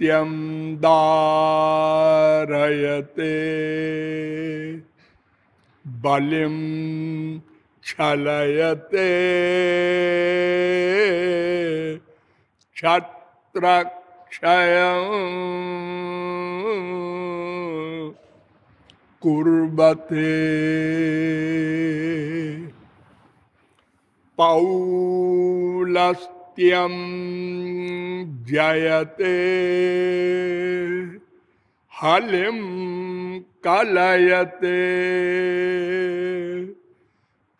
दैत्यं दारयते बलिं छलयते क्षत्रक्षय कुर्वते। पौलस्त्यं जयते हलिं कलयते।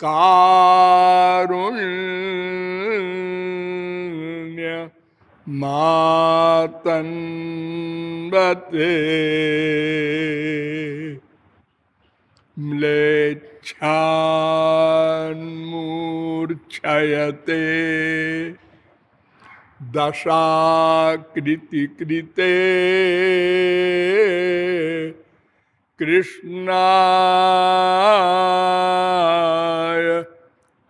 कारुण्य मातन्वते म्लेच्छान्मूर्छयते दशाकृतिकृते। कृष्णाय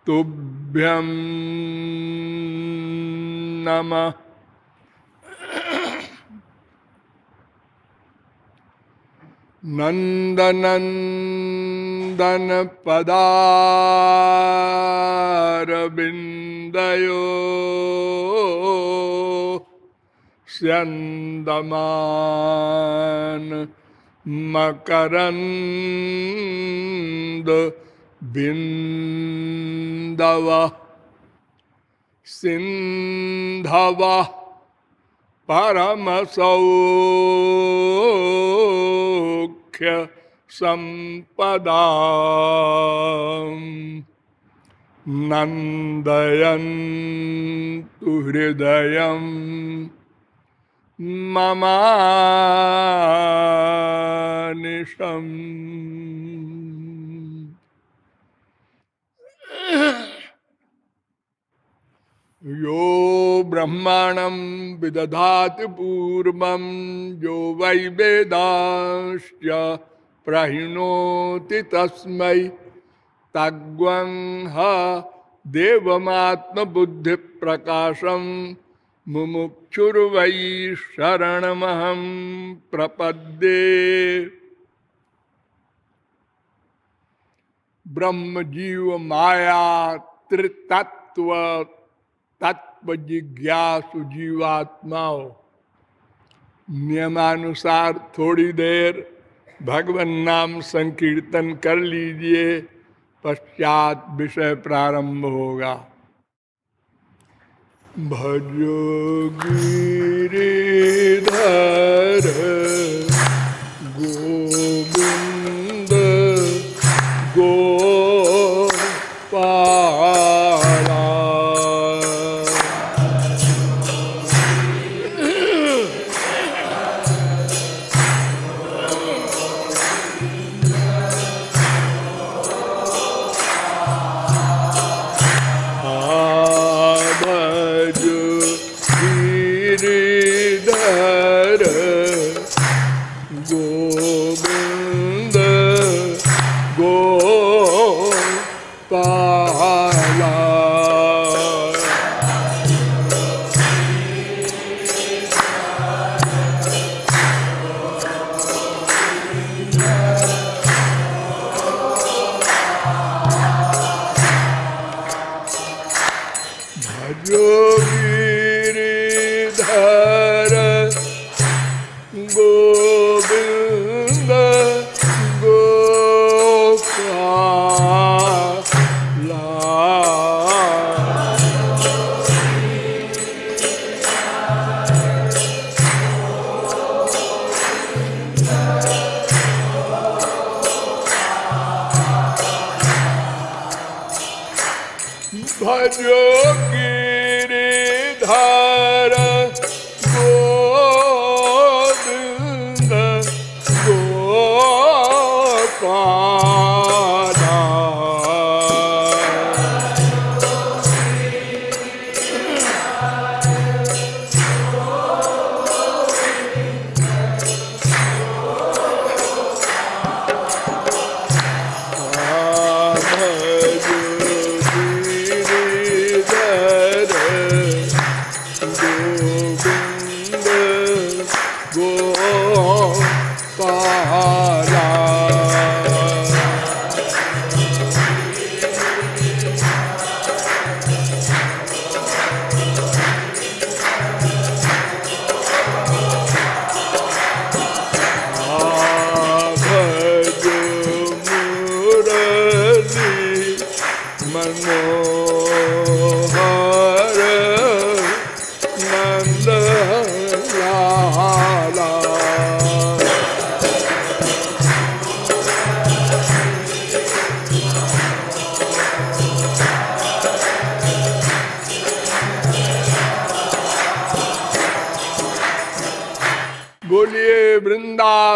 तुभ्यं नमः। नन्दनन्दन पदारविन्दयो स्यन्दमान मकरन्द बिन्दव सिन्धव परमसौख्य सम्पदा नन्दयन्तु हृदयम् ममानिशम् यो ब्रह्माणं विदधाति पूर्वं यो वै वेदांश्च प्रहिणोति तस्मै। तग्वं ह मुमुक्षुर्वै शरणमहं प्रपद्ये। ब्रह्म जीव माया त्रितत्व तत्व जिज्ञासु जीवात्माओं नियमानुसार थोड़ी देर भगवान नाम संकीर्तन कर लीजिए, पश्चात विषय प्रारंभ होगा। भजो गिरिधर गोविंद little bit.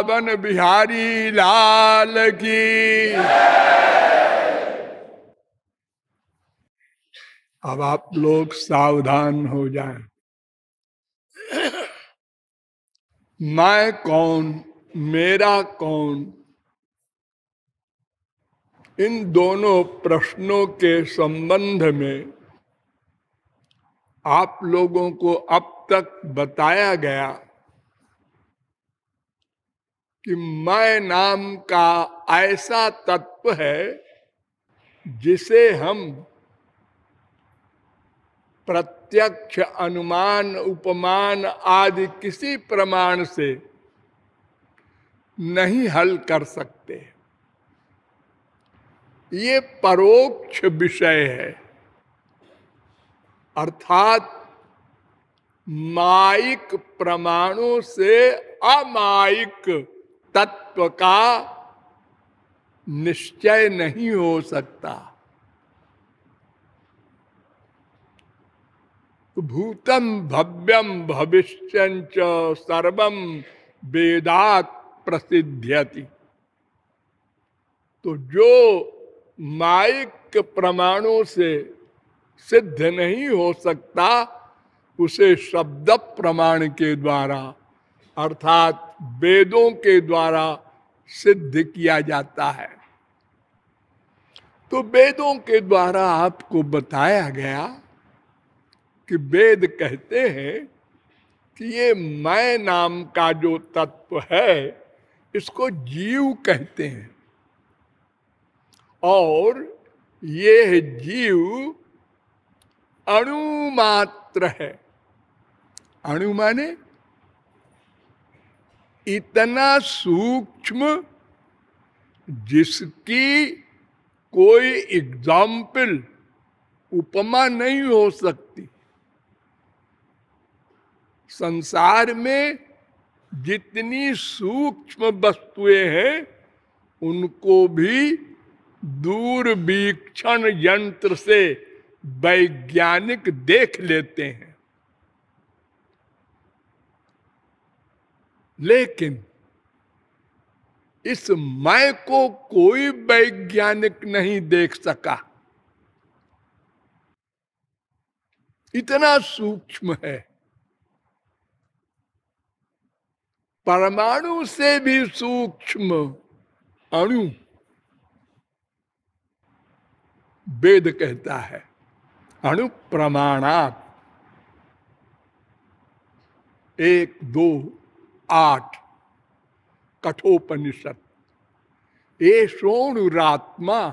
वृंदावन बिहारी लाल की अब आप लोग सावधान हो जाएँ। मैं कौन, मेरा कौन इन दोनों प्रश्नों के संबंध में आप लोगों को अब तक बताया गया कि मैं नाम का ऐसा तत्व है जिसे हम प्रत्यक्ष, अनुमान, उपमान आदि किसी प्रमाण से नहीं हल कर सकते। ये परोक्ष विषय है। अर्थात माइक प्रमाणों से अमाइक तत्व का निश्चय नहीं हो सकता। भूतम भव्यम भविष्य सर्वम वेदात प्रसिद्ध्यति। तो जो माइक प्रमाणों से सिद्ध नहीं हो सकता, उसे शब्द प्रमाण के द्वारा अर्थात वेदों के द्वारा सिद्ध किया जाता है। तो वेदों के द्वारा आपको बताया गया कि वेद कहते हैं कि ये मैं नाम का जो तत्व है, इसको जीव कहते हैं। और ये जीव अणुमात्र है। अणु माने इतना सूक्ष्म जिसकी कोई एग्ज़ाम्पल उपमा नहीं हो सकती। संसार में जितनी सूक्ष्म वस्तुएँ हैं, उनको भी दूरवीक्षण यंत्र से वैज्ञानिक देख लेते हैं। लेकिन इस मैं को कोई वैज्ञानिक नहीं देख सका। इतना सूक्ष्म है। परमाणु से भी सूक्ष्म अणु वेद कहता है, अणु प्रमाणात। एक, दो आठ, कठोपनिषद। ये सोणुरात्मा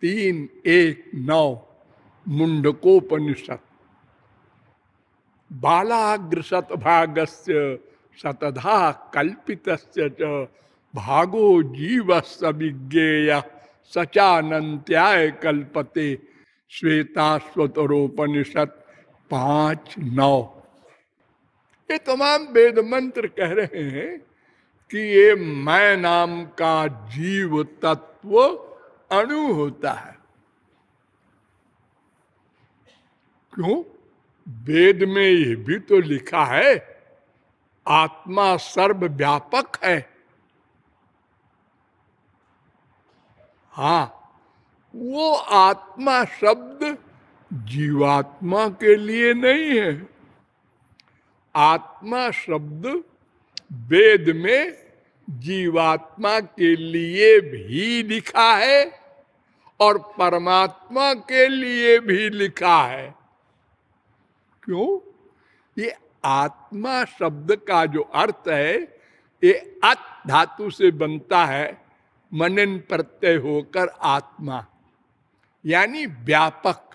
तीन, एक, नौ, मुंडकोपनिषद। बालाग्र शतभागस्य शतधा कल्पित भागो जीव विज्ञेय सचानंत्याय कल्पते श्वेताश्वतरोपनिषद पाँच, नौ। ये तमाम वेद मंत्र कह रहे हैं कि ये मैं नाम का जीव तत्व अणु होता है। क्यों? वेद में ये भी तो लिखा है, आत्मा सर्व व्यापक है। हा, वो आत्मा शब्द जीवात्मा के लिए नहीं है। आत्मा शब्द वेद में जीवात्मा के लिए भी लिखा है और परमात्मा के लिए भी लिखा है। क्यों? ये आत्मा शब्द का जो अर्थ है, ये अत धातु से बनता है, मनन प्रत्यय होकर आत्मा, यानी व्यापक।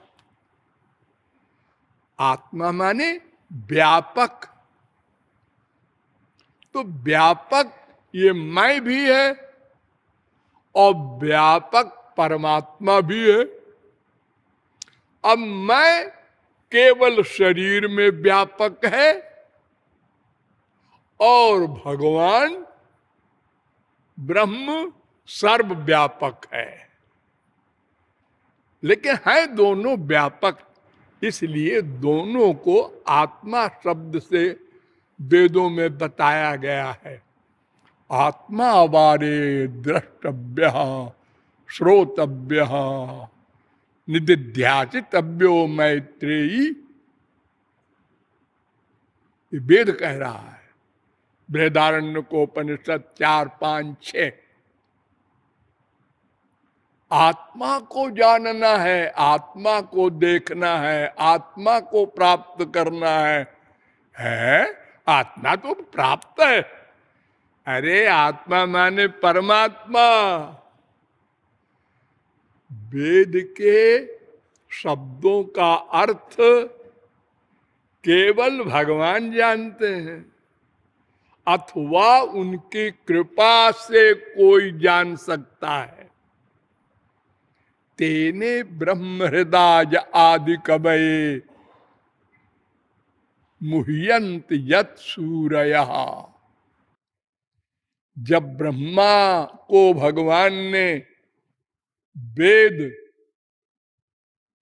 आत्मा माने व्यापक। तो व्यापक ये मैं भी है और व्यापक परमात्मा भी है। अब मैं केवल शरीर में व्यापक है और भगवान ब्रह्म सर्वव्यापक है। लेकिन है दोनों व्यापक इसलिए दोनों को आत्मा शब्द से वेदों में बताया गया है। आत्मा बारे द्रष्टव्य, श्रोतव्य निधिध्याचितव्यो मैत्रेयी। वेद कह रहा है। बृहदारण्य को उपनिषद चार, पाँच छ आत्मा को जानना है, आत्मा को देखना है, आत्मा को प्राप्त करना है। है? आत्मा तो प्राप्त है। अरे, आत्मा माने परमात्मा। वेद के शब्दों का अर्थ केवल भगवान जानते हैं, अथवा उनकी कृपा से कोई जान सकता है। तेने ब्रह्म हृदय आदि कवय। मुह्यंत यत सूर्य। जब ब्रह्मा को भगवान ने वेद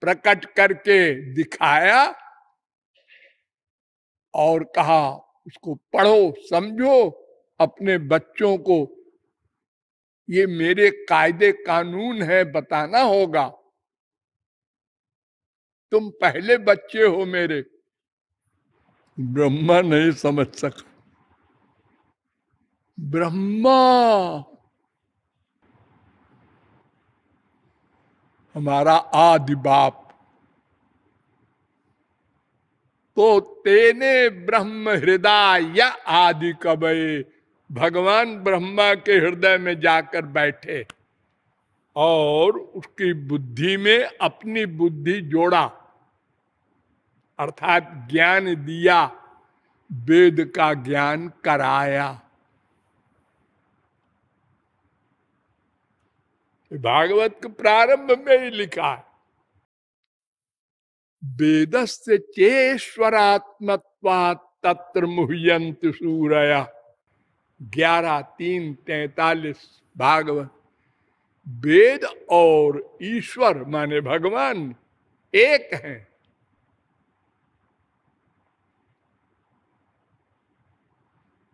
प्रकट करके दिखाया और कहा, उसको पढ़ो, समझो, अपने बच्चों को ये मेरे कायदे कानून है, बताना होगा। तुम पहले बच्चे हो मेरे। ब्रह्मा नहीं समझ सका। ब्रह्मा! हमारा आदि बाप। तो तेने ब्रह्म हृदय या आदि कबे भगवान ब्रह्मा के हृदय में जाकर बैठे और उसकी बुद्धि में अपनी बुद्धि जोड़ा, अर्थात ज्ञान दिया, वेद का ज्ञान कराया। भागवत के प्रारंभ में ही लिखा है, वेदस्य चेश्वरात्मत्वा तत्र मुह्यंत सूरया। ग्यारह, तीन, तैतालीस भागवत वेद और ईश्वर माने भगवान एक हैं।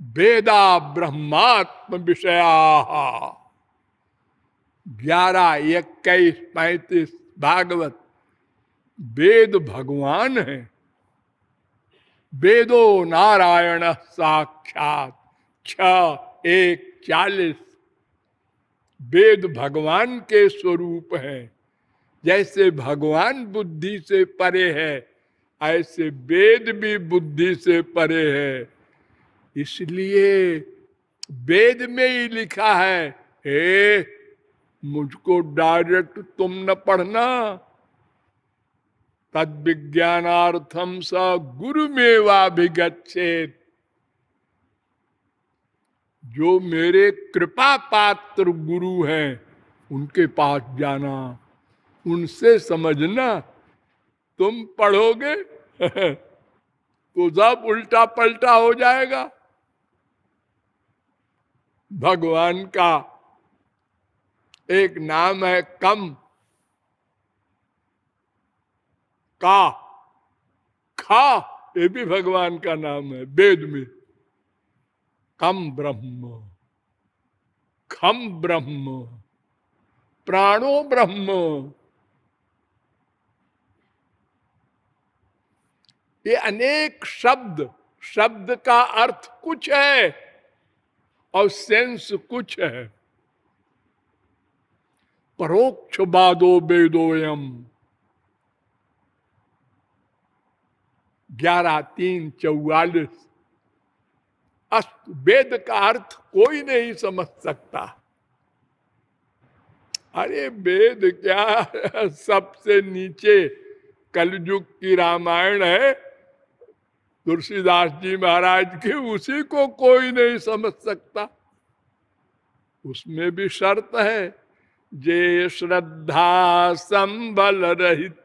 वेदा ब्रह्मात्म विषया। ग्यारह, इक्कीस, पैतीस, भागवत। वेद भगवान है। वेदो नारायण साक्षात। छ, एक, चालीस। वेद भगवान के स्वरूप है। जैसे भगवान बुद्धि से परे है, ऐसे वेद भी बुद्धि से परे है। इसलिए वेद में ही लिखा है, हे, मुझको डायरेक्ट तुम न पढ़ना। तद विज्ञानार्थम स गुरु मेवाभिगछेद जो मेरे कृपा पात्र गुरु हैं, उनके पास जाना, उनसे समझना, तुम पढ़ोगे? तो सब उल्टा पलटा हो जाएगा। भगवान का एक नाम है कम, का, खा, ये भी भगवान का नाम है, वेद में। कम ब्रह्म खम ब्रह्म, प्राणो ब्रह्म। ये अनेक शब्द शब्द का अर्थ कुछ है और सेंस कुछ है। परोक्ष बादो वेदोयम ग्यारह, तीन, चौवालीस वेद का अर्थ कोई नहीं समझ सकता। अरे वेद क्या सबसे नीचे कलयुग की रामायण है। तुलसीदास जी महाराज की उसी को कोई नहीं समझ सकता। उसमें भी शर्त है, जे श्रद्धा संबल रहित,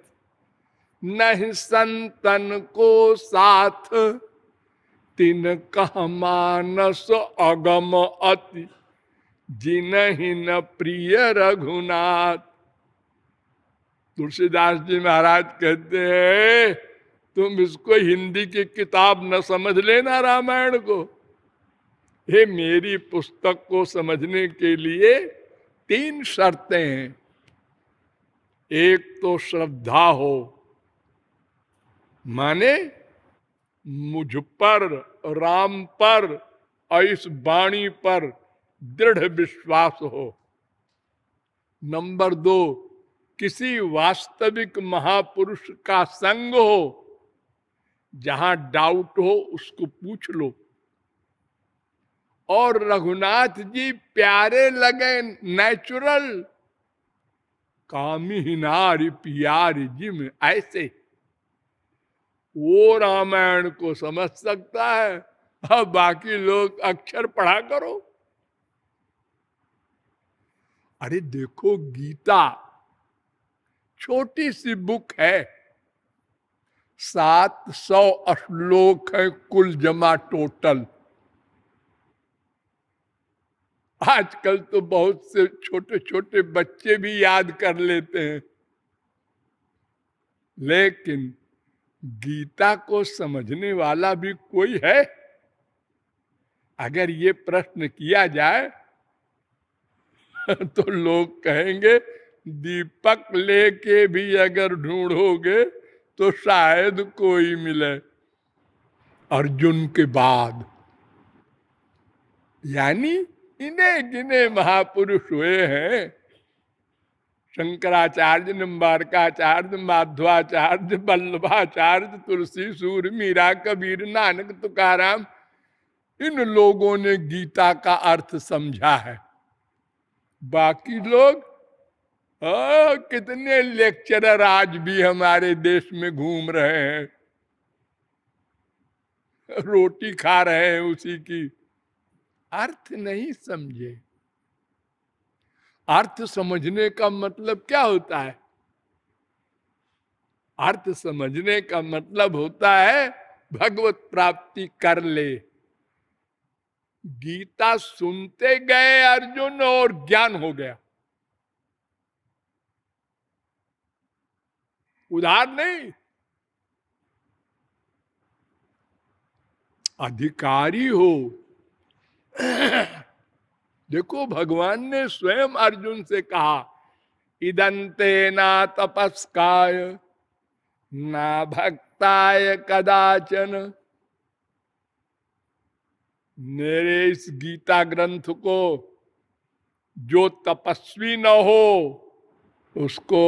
नहीं संतन को साथ तिन कह मानस अगम अति जिन ही न प्रिय रघुनाथ। तुलसीदास जी महाराज कहते हैं, तुम इसको हिंदी की किताब न समझ लेना रामायण को। ये मेरी पुस्तक को समझने के लिए तीन शर्तें हैं। एक तो श्रद्धा हो, माने मुझ पर राम पर और इस वाणी पर दृढ़ विश्वास हो। नंबर दो, किसी वास्तविक महापुरुष का संग हो, जहाँ डाउट हो उसको पूछ लो। और रघुनाथ जी प्यारे लगे नेचुरल कामी नारी प्यारी जिम ऐसे। वो रामायण को समझ सकता है। अब बाकी लोग अक्षर पढ़ा करो। अरे देखो गीता, छोटी सी बुक है। सात सौ श्लोक है कुल जमा टोटल। आजकल तो बहुत से छोटे छोटे बच्चे भी याद कर लेते हैं। लेकिन गीता को समझने वाला भी कोई है? अगर ये प्रश्न किया जाए तो लोग कहेंगे, दीपक लेके भी अगर ढूंढोगे तो शायद कोई मिले। अर्जुन के बाद, यानी इन्हें जिन्हें महापुरुष हुए हैं शंकराचार्य निम्बारकाचार्य माध्वाचार्य बल्लभाचार्य तुलसी सूर मीरा कबीर नानक तुकाराम इन लोगों ने गीता का अर्थ समझा है। बाकी लोग आ, कितने लेक्चरर आज भी हमारे देश में घूम रहे हैं। रोटी खा रहे हैं उसी की। अर्थ नहीं समझे। अर्थ समझने का मतलब क्या होता है? अर्थ समझने का मतलब होता है, भगवत प्राप्ति कर ले। गीता सुनते गए अर्जुन और ज्ञान हो गया। उधार नहीं। अधिकारी हो। देखो, भगवान ने स्वयं अर्जुन से कहा इदंते ना तपस्काय, ना भक्ताय कदाचन। मेरे इस गीता ग्रंथ को जो तपस्वी न हो, उसको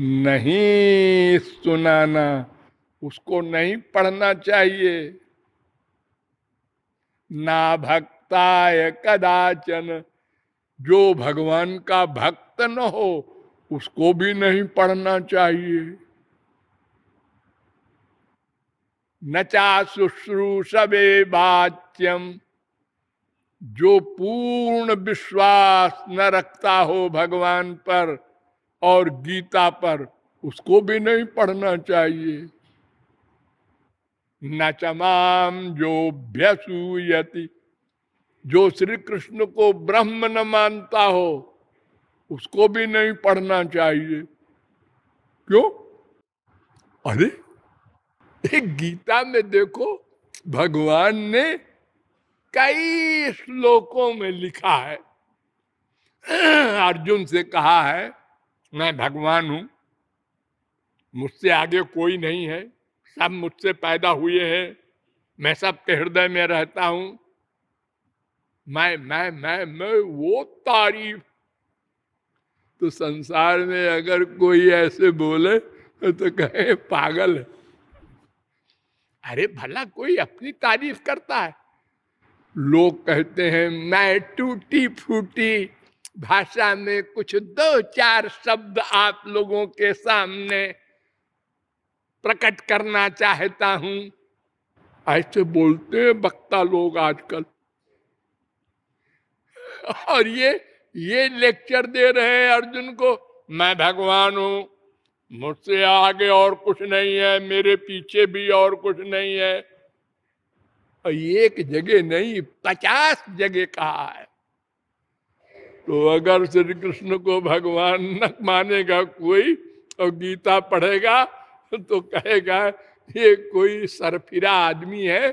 नहीं सुनाना, उसको नहीं पढ़ना चाहिए। ना भक्त भक्ताय कदाचन। जो भगवान का भक्त न हो, उसको भी नहीं पढ़ना चाहिए। नचा शुश्रूषवे वाच्यम जो पूर्ण विश्वास न रखता हो भगवान पर और गीता पर, उसको भी नहीं पढ़ना चाहिए। न चमाम जो भ्यसूयति। जो श्री कृष्ण को ब्रह्म न मानता हो, उसको भी नहीं पढ़ना चाहिए। क्यों? अरे, एक गीता में देखो, भगवान ने कई श्लोकों में लिखा है। अर्जुन से कहा है, मैं भगवान हूँ, मुझसे आगे कोई नहीं है, सब मुझसे पैदा हुए हैं, मैं सबके हृदय में रहता हूँ मैं मैं मैं मैं वो तारीफ़ तो संसार में अगर कोई ऐसे बोले तो कहे, पागल है। अरे भला कोई अपनी तारीफ़ करता है। लोग कहते हैं, मैं टूटी फूटी भाषा में कुछ दो चार शब्द आप लोगों के सामने प्रकट करना चाहता हूँ। ऐसे बोलते हैं वक्ता लोग आजकल। और ये ये लेक्चर दे रहे हैं अर्जुन को, मैं भगवान हूँ, मुझसे आगे और कुछ नहीं है, मेरे पीछे भी और कुछ नहीं है। और एक जगह नहीं, पचास जगह कहा है। तो अगर श्री कृष्ण को भगवान न मानेगा कोई और गीता पढ़ेगा तो कहेगा, ये कोई सरफिरा आदमी है,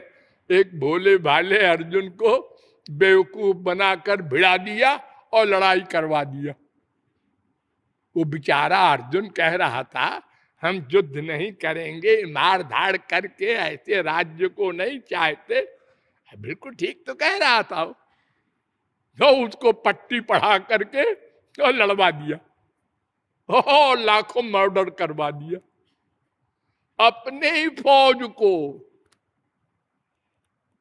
एक भोले भाले अर्जुन को बेवकूफ़ बनाकर भिड़ा दिया और लड़ाई करवा दिया। वो बेचारा अर्जुन कह रहा था, हम युद्ध नहीं करेंगे मार धाड़ करके ऐसे राज्य को नहीं चाहते। बिल्कुल ठीक तो कह रहा था वो। तो उसको पट्टी पढ़ा करके तो लड़वा दिया। लाखों मर्डर करवा दिया। अपने ही फौज को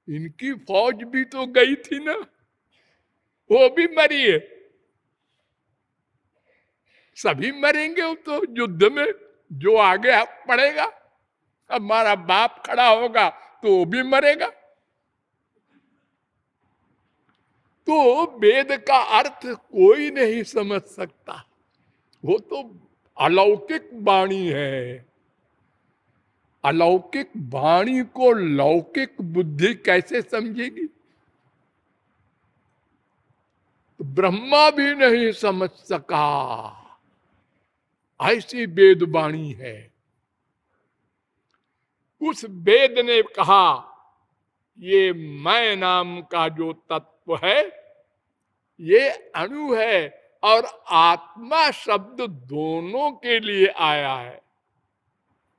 इनकी फौज भी तो गई थी ना। वो भी मरी है सभी मरेंगे तो युद्ध में। जो आगे पड़ेगा हमारा बाप खड़ा होगा तो वो भी मरेगा। तो वेद का अर्थ कोई नहीं समझ सकता। वो तो अलौकिक वाणी है। अलौकिक वाणी को लौकिक बुद्धि कैसे समझेगी? तो ब्रह्मा भी नहीं समझ सका। ऐसी वेद वाणी है। उस वेद ने कहा, ये मैं नाम का जो तत्व है, ये अणु है और आत्मा शब्द दोनों के लिए आया है।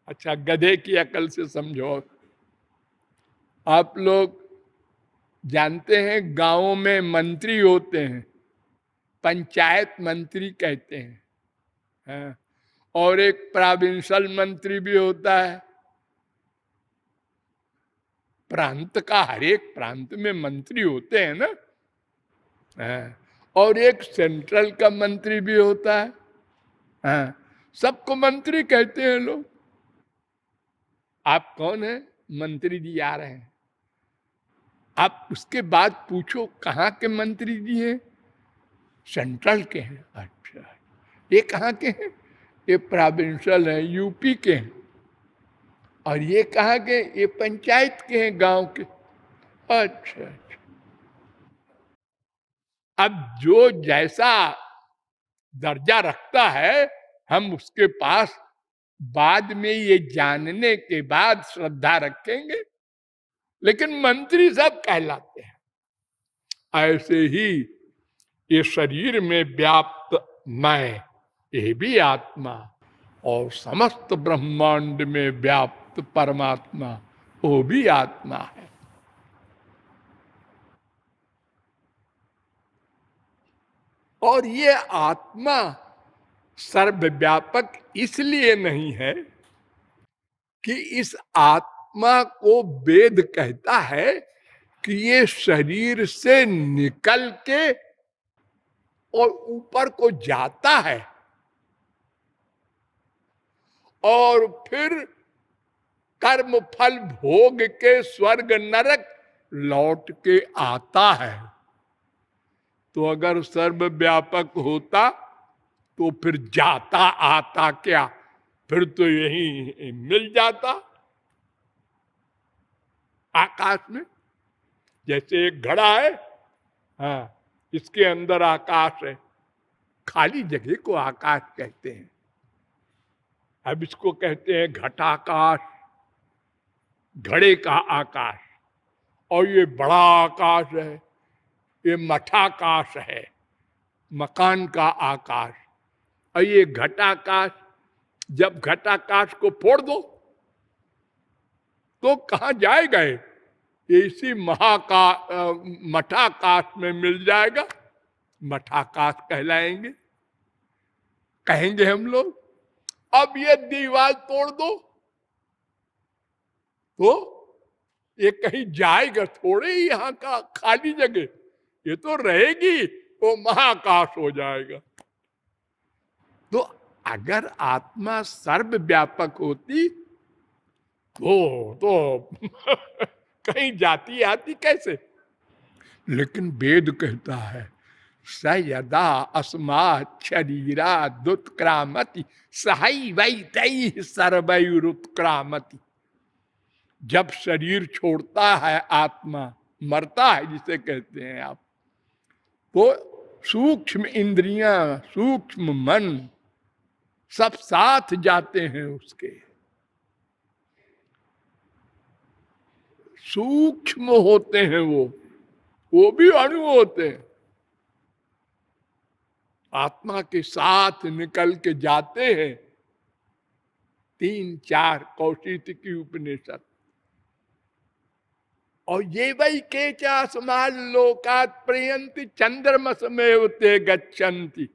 अच्छा गधे की अकल से समझो आप लोग जानते हैं, गाँवों में मंत्री होते हैं, पंचायत मंत्री कहते हैं हाँ। और एक प्राविंशल मंत्री भी होता है प्रांत का, हर एक प्रांत में मंत्री होते हैं ना हाँ। और एक सेंट्रल का मंत्री भी होता है हाँ। सबको मंत्री कहते हैं लोग आप कौन है? मंत्री जी आ रहे हैं। आप उसके बाद पूछो, कहाँ के मंत्री जी हैं? सेंट्रल के हैं। अच्छा ये कहाँ के हैं? ये प्रोविंशियल है, यूपी के हैं। और ये कहाँ के? ये पंचायत के हैं, गाँव के। अच्छा अच्छा। अब जो जैसा दर्जा रखता है, हम उसके पास बाद में ये जानने के बाद श्रद्धा रखेंगे। लेकिन मंत्री सब कहलाते हैं। ऐसे ही ये शरीर में व्याप्त मैं, ये भी आत्मा और समस्त ब्रह्मांड में व्याप्त परमात्मा, वो भी आत्मा है। और ये आत्मा सर्वव्यापक इसलिए नहीं है कि इस आत्मा को वेद कहता है कि ये शरीर से निकल के और ऊपर को जाता है। और फिर कर्म फल भोग के स्वर्ग नरक लौट के आता है। तो अगर सर्वव्यापक होता तो फिर जाता, आता क्या? फिर तो यही मिल जाता। आकाश में जैसे एक घड़ा है हाँ इसके अंदर आकाश है। खाली जगह को आकाश कहते हैं। अब इसको कहते हैं घटाकाश, घड़े का आकाश। और ये बड़ा आकाश है, ये मठाकाश है, मकान का आकाश। और ये घटाकाश, जब घटाकाश को फोड़ दो तो कहा जाएगा ये इसी महाका मठाकाश में मिल जाएगा। मठाकाश कहलाएँगे। कहेंगे हम लोग, अब ये दीवार तोड़ दो। तो ये कहीं जाएगा थोड़े ही यहाँ का खाली जगह। ये तो रहेगी, वो महाकाश हो जाएगा। तो अगर आत्मा सर्वव्यापक होती तो तो कहीं जाती आती कैसे? लेकिन वेद कहता है स यदा अस्मा शरीरा दुत्क्रामति, सही वही तई सर्वयुत्क्रामति जब शरीर छोड़ता है, आत्मा मरता है जिसे कहते हैं आप तो सूक्ष्म इंद्रियाँ, सूक्ष्म मन सब साथ जाते हैं उसके। सूक्ष्म होते हैं वो वो भी अणु होते हैं। आत्मा के साथ निकल के जाते हैं। तीन चार कौशित की उपनिषद। और ये वही के समाज लोकात प्रयंती चंद्रमस में गच्छन्ति।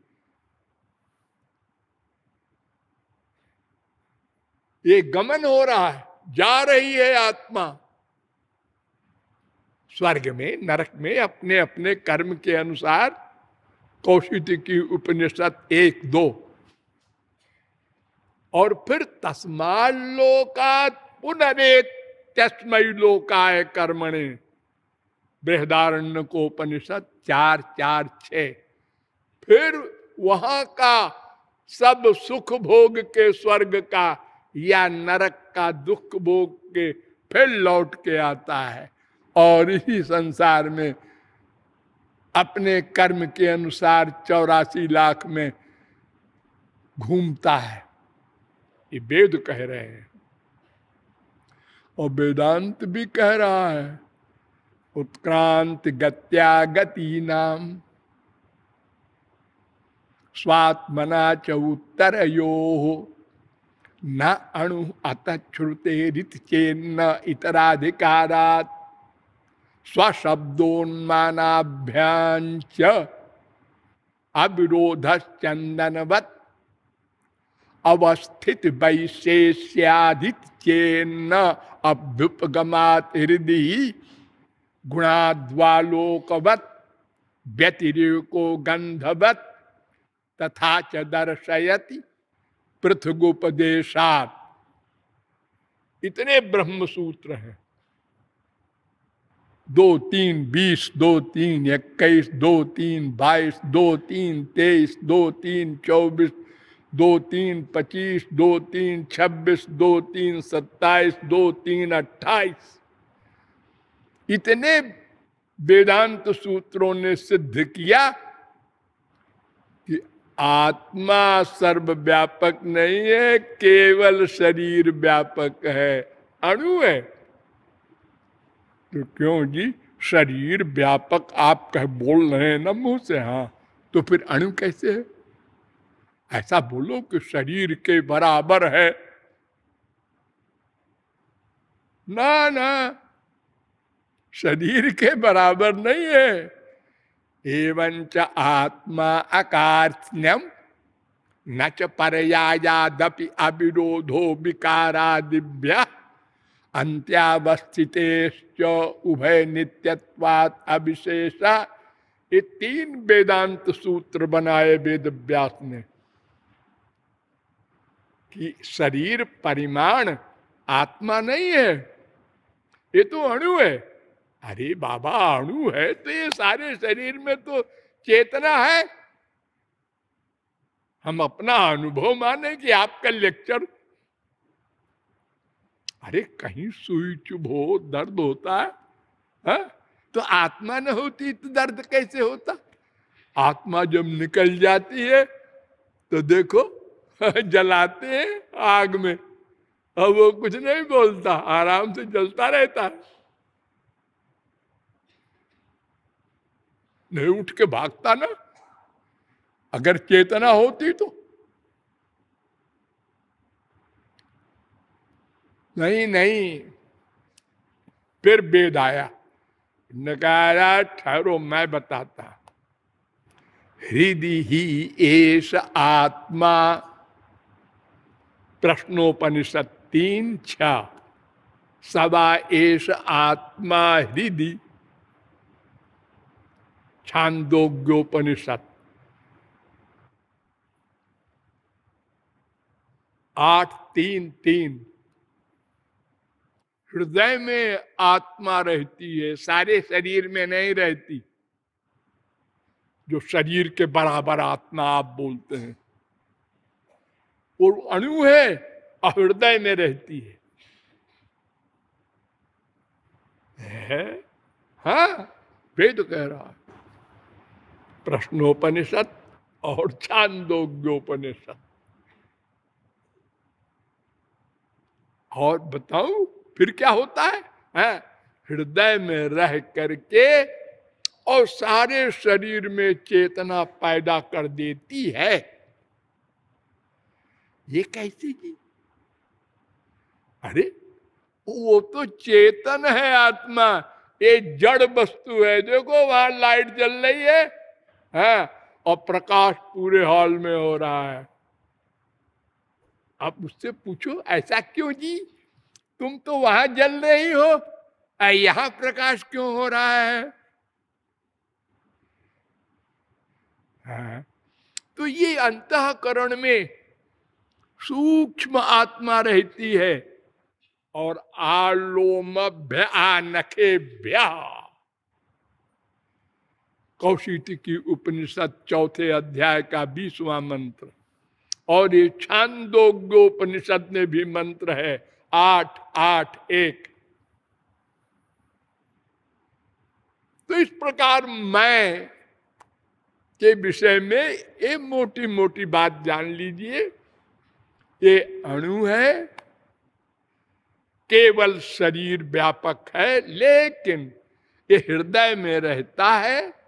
ये गमन हो रहा है, जा रही है आत्मा। स्वर्ग में, नरक में अपने अपने कर्म के अनुसार कौशिक की उपनिषद एक दो। और फिर तस्माल लोकात पुनरेक तस्मय लोकाय कर्मणे। बृहदारण्य को उपनिषद चार चार, छ। फिर वहाँ का सब सुख भोग के स्वर्ग का या नरक का दुख भोग के फिर लौट के आता है। और इसी संसार में अपने कर्म के अनुसार चौरासी लाख में घूमता है। ये वेद कह रहे हैं। और वेदांत भी कह रहा है, उत्क्रांत गत्या गति नाम। स्वात्मना च उत्तर यो न अणु अतश्रुते रित चेन्न इतराधिकारात। स्वशब्दोन्मानाभ्यांच अविरोध चंदनवत अवस्थित वैशेष्यादित चेन्न अभ्युपगमात हृदय गुणाद्वालोकवत, व्यतिरिको गंधवत तथा च दर्शयति। पृथ्वोपदेशात इतने ब्रह्म सूत्र हैं। दो तीन बीस, दो तीन इक्कीस, दो तीन बाईस, दो तीन तेईस, दो तीन चौबीस, दो तीन पच्चीस, दो तीन छब्बीस, दो तीन सत्ताईस, दो तीन अट्ठाईस। इतने वेदांत सूत्रों ने सिद्ध किया आत्मा सर्वव्यापक नहीं है, केवल शरीर व्यापक है। अणु है। तो क्यों जी? शरीर व्यापक आप कह बोल रहे हैं ना मुँह से हाँ। तो फिर अणु कैसे है? ऐसा बोलो कि शरीर के बराबर है। ना ना। शरीर के बराबर नहीं है। एवं च आत्मा अकार्यम न च परयादपि अविरोधो विकारादिभ्य अंत्यावस्थित उभय नित्यत्वात अविशेषा ये तीन वेदांत सूत्र बनाए वेद व्यास ने कि शरीर परिमाण आत्मा नहीं है, ये तो अणु है। अरे बाबा, अणु है तो ये सारे शरीर में तो चेतना है। हम अपना अनुभव माने कि आपका लेक्चर। अरे कहीं सुई चुभ हो, दर्द होता है, हा? तो आत्मा न होती तो दर्द कैसे होता? आत्मा जब निकल जाती है तो देखो, जलाते हैं आग में। अब वो कुछ नहीं बोलता, आराम से जलता रहता है। नहीं उठ के भागता ना। अगर चेतना होती तो। नहीं नहीं। फिर वेद आया। नकारा ठहरो, मैं बताता। हृदय ही एस आत्मा। प्रश्नोपनिषद तीन छ। सदा एस आत्मा हृदय छांदोग्योपनिषद। आठ तीन तीन। हृदय में आत्मा रहती है सारे शरीर में नहीं रहती। जो शरीर के बराबर आत्मा आप बोलते हैं। वो अणु है और हृदय में रहती है, है? हाँ वेद कह रहा है। प्रश्नोपनिषद और छांदोग्योपनिषद। और बताऊँ फिर क्या होता है, है? हृदय में रह करके और सारे शरीर में चेतना पैदा कर देती है। ये कैसे जी अरे वो तो चेतन है आत्मा। ये जड़ वस्तु है। देखो वहाँ लाइट जल रही है, है? और प्रकाश पूरे हॉल में हो रहा है। आप उससे पूछो, ऐसा क्यों जी? तुम तो वहाँ जल रही हो। यहाँ प्रकाश क्यों हो रहा है? हाँ। तो ये अंतकरण में सूक्ष्म आत्मा रहती है और आलोमभ्य नखे भ्या कौशिक की उपनिषद चौथे अध्याय का बीसवा मंत्र। और ये छांदोग्योपनिषद में भी मंत्र है, आठ आठ, एक। तो इस प्रकार मैं के विषय में ये मोटी मोटी बात जान लीजिए। ये अणु है, केवल शरीर व्यापक है, लेकिन ये हृदय में रहता है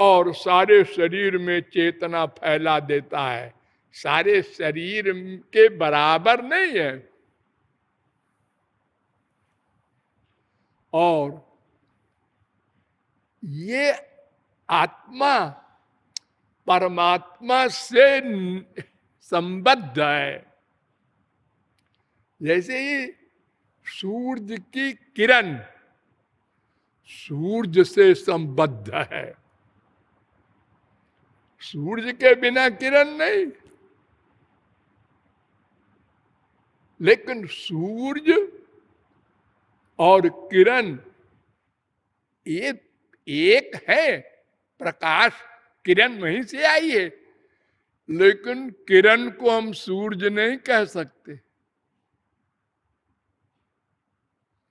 और सारे शरीर में चेतना फैला देता है। सारे शरीर के बराबर नहीं है। और ये आत्मा परमात्मा से संबद्ध है। जैसे ही सूर्य की किरण सूर्य से संबद्ध है। सूर्य के बिना किरण नहीं। लेकिन सूर्य और किरण ये एक है, प्रकाश किरण वहीं से आई है। लेकिन किरण को हम सूर्य नहीं कह सकते।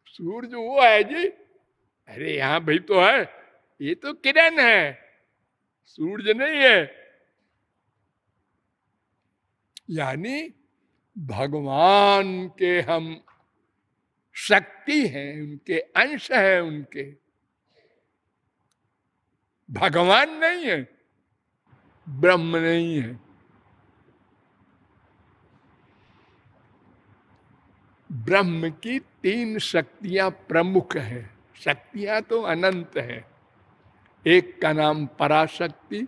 सूर्य वो है जी, अरे यहाँ भाई तो है, ये तो किरण है। सूर्य नहीं है। यानी भगवान के हम शक्ति हैं, उनके अंश हैं, उनके। भगवान नहीं है, ब्रह्म नहीं है। ब्रह्म की तीन शक्तियाँ प्रमुख है। शक्तियाँ तो अनंत है। एक का नाम पराशक्ति,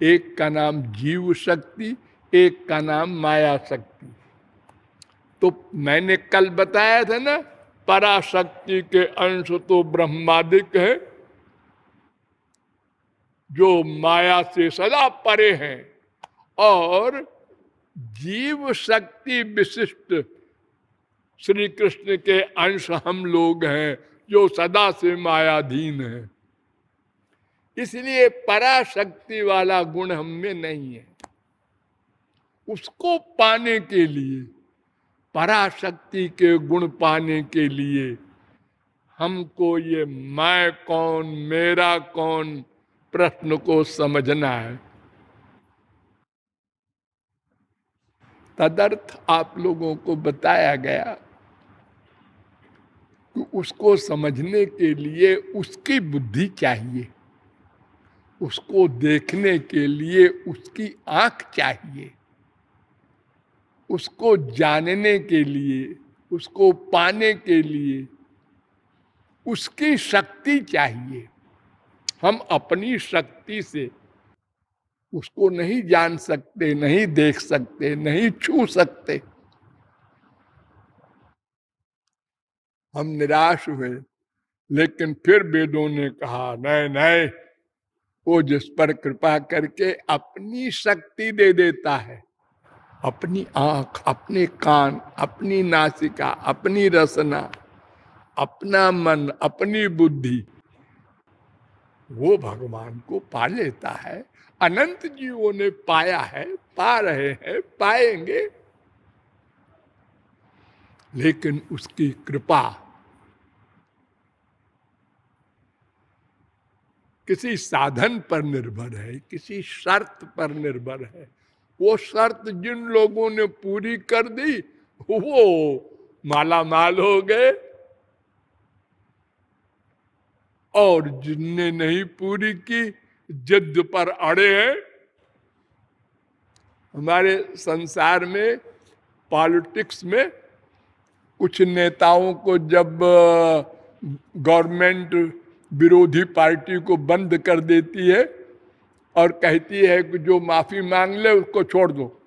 एक का नाम जीव शक्ति एक का नाम माया शक्ति तो मैंने कल बताया था ना, पराशक्ति के अंश तो ब्रह्मादिक है। जो माया से सदा परे हैं और जीव शक्ति विशिष्ट श्री कृष्ण के अंश हम लोग हैं, जो सदा से मायाधीन है। इसलिए पराशक्ति वाला गुण हम में नहीं है। उसको पाने के लिए, पराशक्ति के गुण पाने के लिए हमको ये मैं कौन, मेरा कौन प्रश्न को समझना है। तदर्थ आप लोगों को बताया गया कि उसको समझने के लिए उसकी बुद्धि चाहिए। उसको देखने के लिए उसकी आँख चाहिए। उसको जानने के लिए, उसको पाने के लिए उसकी शक्ति चाहिए। हम अपनी शक्ति से उसको नहीं जान सकते, नहीं देख सकते, नहीं छू सकते। हम निराश हुए, लेकिन फिर वेदों ने कहा, नहीं नहीं वो जिस पर कृपा करके अपनी शक्ति दे देता है। अपनी आँख, अपने कान, अपनी नासिका, अपनी रसना, अपना मन, अपनी बुद्धि, वो भगवान को पा लेता है। अनंत जीवों ने पाया है, पा रहे हैं, पाएँगे। लेकिन उसकी कृपा किसी साधन पर निर्भर है, किसी शर्त पर निर्भर है। वो शर्त जिन लोगों ने पूरी कर दी, वो माला माल हो गए। और जिनने नहीं पूरी की जिद पर अड़े हैं। हमारे संसार में, पॉलिटिक्स में, कुछ नेताओं को जब गवर्नमेंट विरोधी पार्टी को बंद कर देती है और कहती है कि जो माफ़ी मांग ले, उसको छोड़ दो।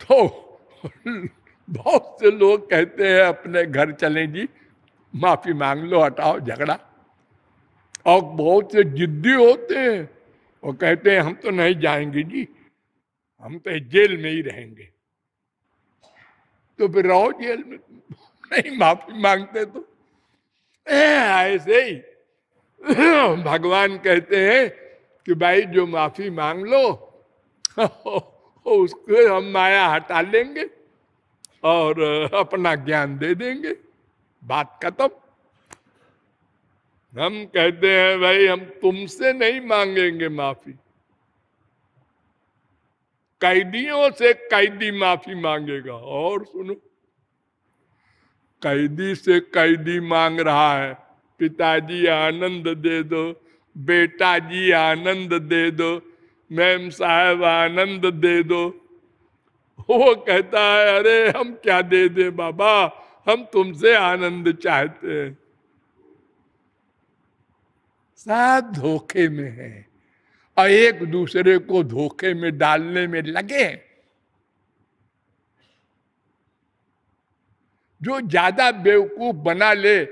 तो बहुत से लोग कहते हैं अपने घर चलें जी, माफ़ी मांग लो, हटाओ, झगड़ा। और बहुत से जिद्दी होते हैं, वो कहते हैं, हम तो नहीं जाएँगे जी, हम तो जेल में ही रहेंगे। तो फिर रहो जेल में, नहीं माफ़ी मांगते तो। ऐसे ही। भगवान कहते हैं कि भाई, जो माफ़ी मांग लो, उसको हम माया हटा लेंगे और अपना ज्ञान दे देंगे। बात खत्म। हम कहते हैं, भाई, हम तुमसे नहीं मांगेंगे माफ़ी। कैदियों से कैदी माफ़ी मांगेगा। और सुनो कैदी से कैदी मांग रहा है। पिताजी, आनंद दे दो। बेटा जी आनंद दे दो। मैम साहब, आनंद दे दो। वो कहता है, अरे, हम क्या दे दे बाबा? हम तुमसे आनंद चाहते हैं। सब धोखे में है और एक दूसरे को धोखे में डालने में लगे जो ज़्यादा बेवकूफ़ बना ले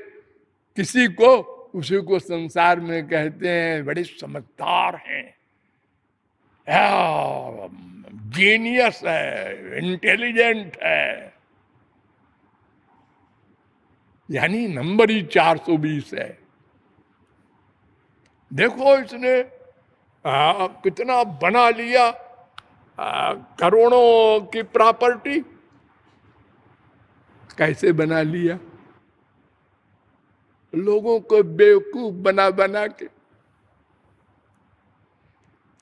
किसी को उसी को संसार में कहते हैं बड़े समझदार हैं। जीनियस है इंटेलिजेंट है। यानी नंबर ही 420 है। देखो इसने आ, कितना बना लिया करोड़ों की प्रॉपर्टी। कैसे बना लिया? लोगों को बेवकूफ़ बना बना के।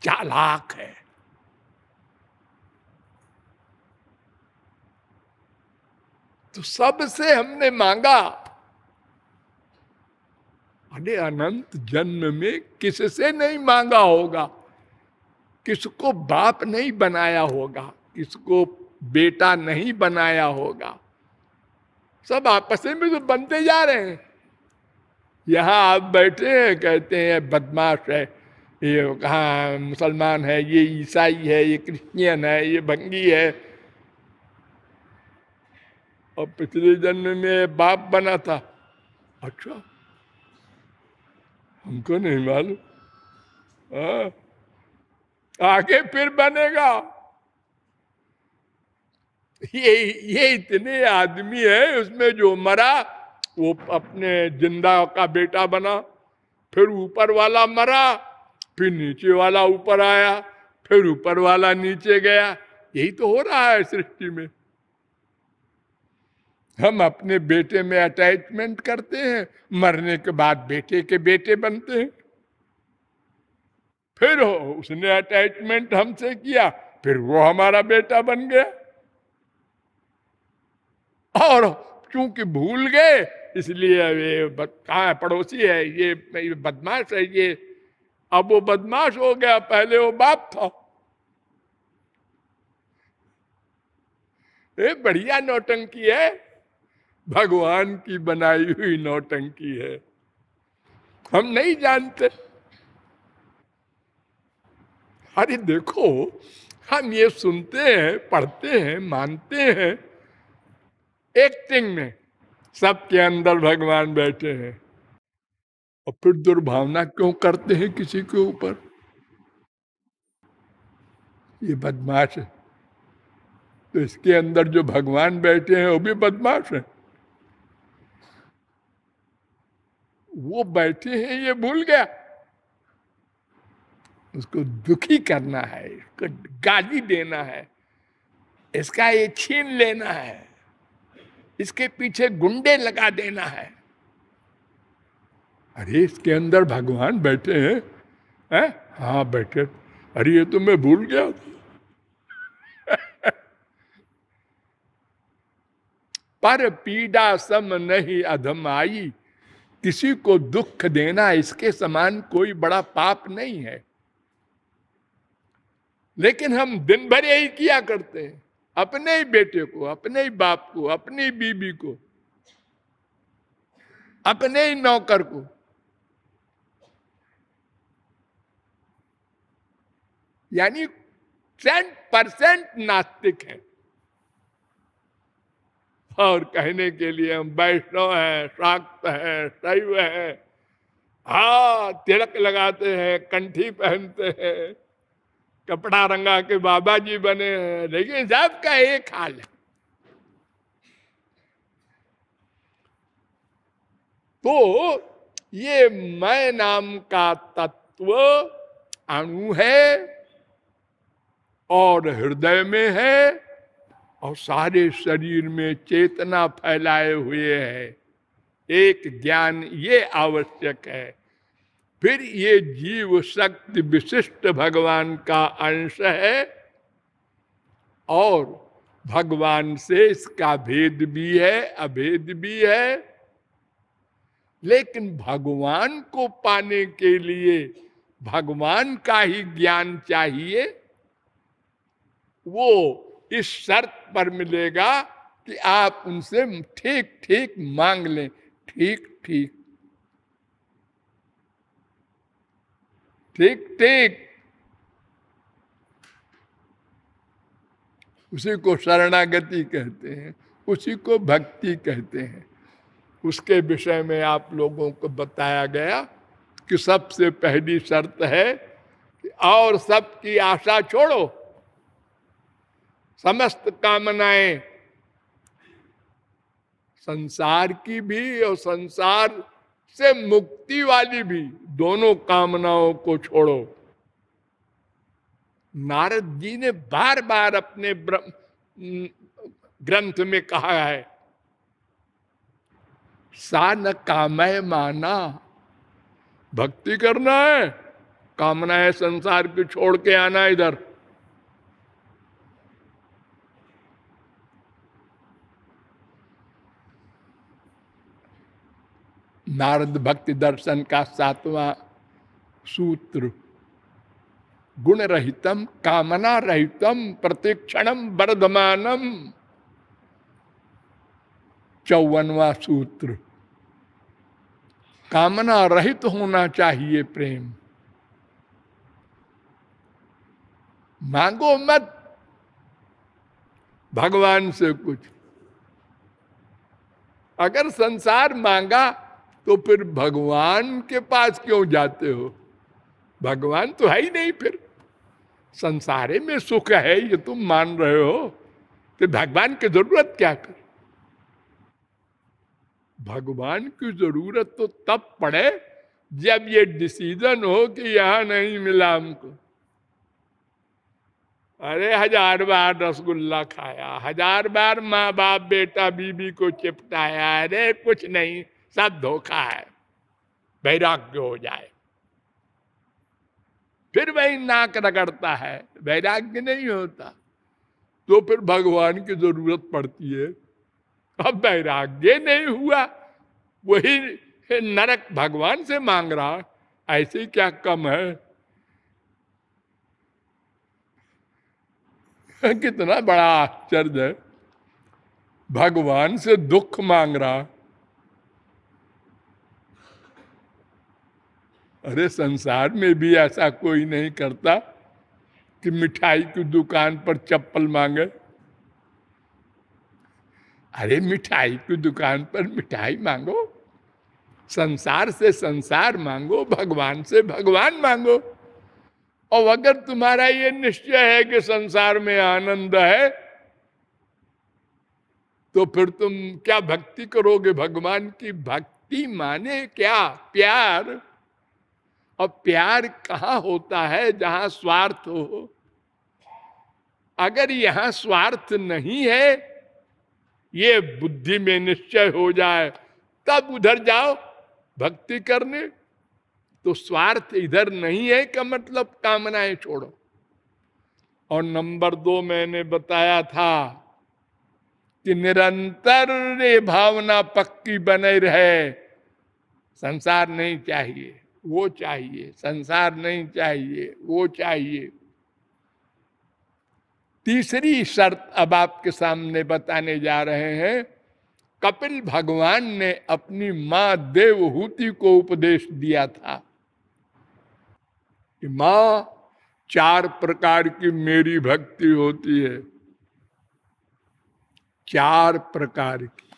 चालाक है। तो सबसे हमने मांगा, अरे अनंत जन्म में किससे नहीं मांगा होगा? किसको बाप नहीं बनाया होगा? किसको बेटा नहीं बनाया होगा? सब आपस में तो बनते जा रहे हैं। यहाँ आप बैठे हैं, कहते हैं, बदमाश है, ये कहा मुसलमान है, ये ईसाई है, ये क्रिश्चियन है, ये भंगी है। और पिछले जन्म में बाप बना था। अच्छा हमको नहीं मालूम। हाँ। आगे फिर बनेगा। ये ये इतने आदमी है, उसमें जो मरा, वो अपने ज़िंदा का बेटा बना, फिर ऊपर वाला मरा, फिर नीचे वाला ऊपर आया, फिर ऊपर वाला नीचे गया। यही तो हो रहा है सृष्टि में। हम अपने बेटे में अटैचमेंट करते हैं, मरने के बाद बेटे के बेटे बनते हैं। फिर उसने अटैचमेंट हमसे किया, फिर वो हमारा बेटा बन गया। और चूँकि भूल गए, इसलिए ये कहा है पड़ोसी है ये बदमाश है ये। अब वो बदमाश हो गया, पहले वो बाप था। ये बढ़िया नौटंकी है। भगवान की बनाई हुई नौटंकी है। हम नहीं जानते। अरे देखो, हम ये सुनते हैं, पढ़ते हैं, मानते हैं। एक्टिंग में सबके अंदर भगवान बैठे हैं। और फिर दुर्भावना क्यों करते हैं किसी के ऊपर? ये बदमाश है। तो इसके अंदर जो भगवान बैठे हैं, वो भी बदमाश है। वो बैठे हैं, ये भूल गया। उसको दुखी करना है इसको गाली देना है, इसका ये छीन लेना है। इसके पीछे गुंडे लगा देना है। अरे, इसके अंदर भगवान बैठे हैं, है? हाँ बैठे। अरे, ये तो मैं भूल गया। पर पीड़ा सम नहीं अधम आई। किसी को दुख देना इसके समान कोई बड़ा पाप नहीं है। लेकिन हम दिन भर यही किया करते हैं। अपने ही बेटे को, अपने ही बाप को, अपनी बीबी को, अपने ही नौकर को। यानी टेन परसेंट नास्तिक है। और कहने के लिए हम वैष्णव हैं, शाक्त हैं, शैव हैं। हा, तिलक लगाते हैं, कंठी पहनते हैं। कपड़ा रंगा के बाबा जी बने हैं। लेकिन सबका एक हाल है। तो ये मैं नाम का तत्व अणु है और हृदय में है और सारे शरीर में चेतना फैलाए हुए है। एक ज्ञान ये आवश्यक है। फिर ये जीव शक्ति विशिष्ट भगवान का अंश है और भगवान से इसका भेद भी है, अभेद भी है। लेकिन भगवान को पाने के लिए भगवान का ही ज्ञान चाहिए, वो इस शर्त पर मिलेगा कि आप उनसे ठीक ठीक मांग लें ठीक ठीक ठीक ठीक। उसी को शरणागति कहते हैं, उसी को भक्ति कहते हैं। उसके विषय में आप लोगों को बताया गया कि सबसे पहली शर्त है कि और सबकी आशा छोड़ो। समस्त कामनाएँ, संसार की भी और संसार से मुक्ति वाली भी दोनों कामनाओं को छोड़ो। नारद जी ने बार बार अपने ग्रंथ में कहा है सा न कामय माना, भक्ति करना है कामना है संसार की छोड़ के आना इधर। नारद भक्ति दर्शन का सातवां सूत्र। गुण रहितम, कामना रहितम, प्रतिक्षणम, वर्धमानम। चौवनवा सूत्र। कामना रहित होना चाहिए प्रेम। मांगो मत। भगवान से कुछ। अगर संसार मांगा तो फिर भगवान के पास क्यों जाते हो? भगवान तो है ही नहीं फिर। संसारे में सुख है, ये तुम मान रहे हो। तो भगवान की ज़रूरत क्या कर भगवान की ज़रूरत तो तब पड़े जब ये डिसीज़न हो कि यहाँ नहीं मिला हमको। अरे, हज़ार बार रसगुल्ला खाया, हज़ार बार माँ बाप बेटा बीबी को चिपटाया, अरे, कुछ नहीं। सब धोखा है वैराग्य हो जाए फिर वही नाक रगड़ता है वैराग्य नहीं होता तो फिर भगवान की ज़रूरत पड़ती है अब वैराग्य नहीं हुआ वही नरक भगवान से मांग रहा ऐसे क्या कम है कितना बड़ा आश्चर्य है भगवान से दुख मांग रहा अरे संसार में भी ऐसा कोई नहीं करता कि मिठाई की दुकान पर चप्पल मांगे। अरे मिठाई की दुकान पर मिठाई मांगो। संसार से संसार मांगो, भगवान से भगवान मांगो। और अगर तुम्हारा ये निश्चय है कि संसार में आनंद है तो फिर तुम क्या भक्ति करोगे? भगवान की भक्ति माने क्या? प्यार। और प्यार कहाँ होता है जहाँ स्वार्थ हो? अगर यहाँ स्वार्थ नहीं है, ये बुद्धि में निश्चय हो जाए, तब उधर जाओ, भक्ति करने। तो स्वार्थ इधर नहीं है का मतलब कामनाएँ छोड़ो। और नंबर दो मैंने बताया था कि निरंतर ये भावना पक्की बने रहे, संसार नहीं चाहिए। वो चाहिए, संसार नहीं चाहिए, वो चाहिए। तीसरी शर्त अब आपके सामने बताने जा रहे हैं, कपिल भगवान ने अपनी माँ देवहूति को उपदेश दिया था कि माँ, चार प्रकार की मेरी भक्ति होती है। चार प्रकार की।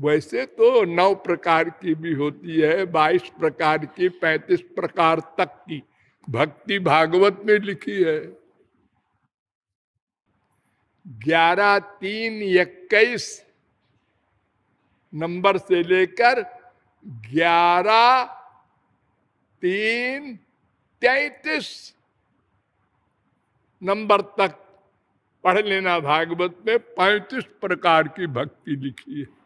वैसे तो नौ प्रकार की भी होती है, बाईस प्रकार की, पैंतीस प्रकार तक की। भक्ति भागवत में लिखी है। ग्यारह, तीन, इक्कीस नंबर से लेकर ग्यारह, तीन, तैतीस नंबर तक पढ़ लेना भागवत में। पैंतीस प्रकार की भक्ति लिखी है।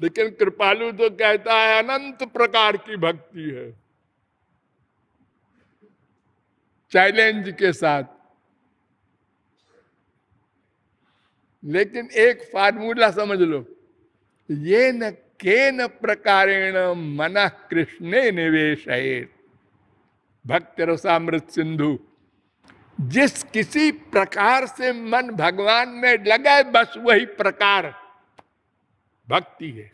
लेकिन कृपालु तो कहता है, अनंत प्रकार की भक्ति है। चैलेंज के साथ। लेकिन एक फार्मूला समझ लो। ये न के न प्रकारेण मन कृष्ण निवेश भक्त रसामृत सिंधु, जिस किसी प्रकार से मन भगवान में लगे बस वही प्रकार। भक्ति है।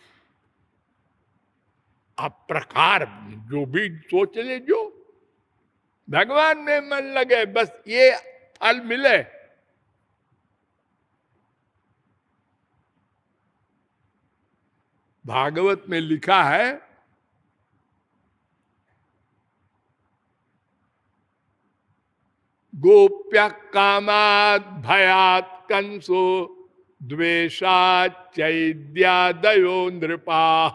आप प्रकार जो भी सोच ले, जो भगवान में मन लगे, बस ये फल मिले। भागवत में लिखा है गोप्य कामात भयात कंसो द्वेषा चैद्यादयो नृपा।